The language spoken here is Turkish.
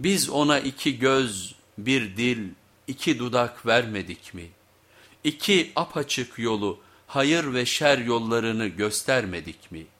Biz ona iki göz, bir dil, iki dudak vermedik mi? İki apaçık yolu, hayır ve şer yollarını göstermedik mi?''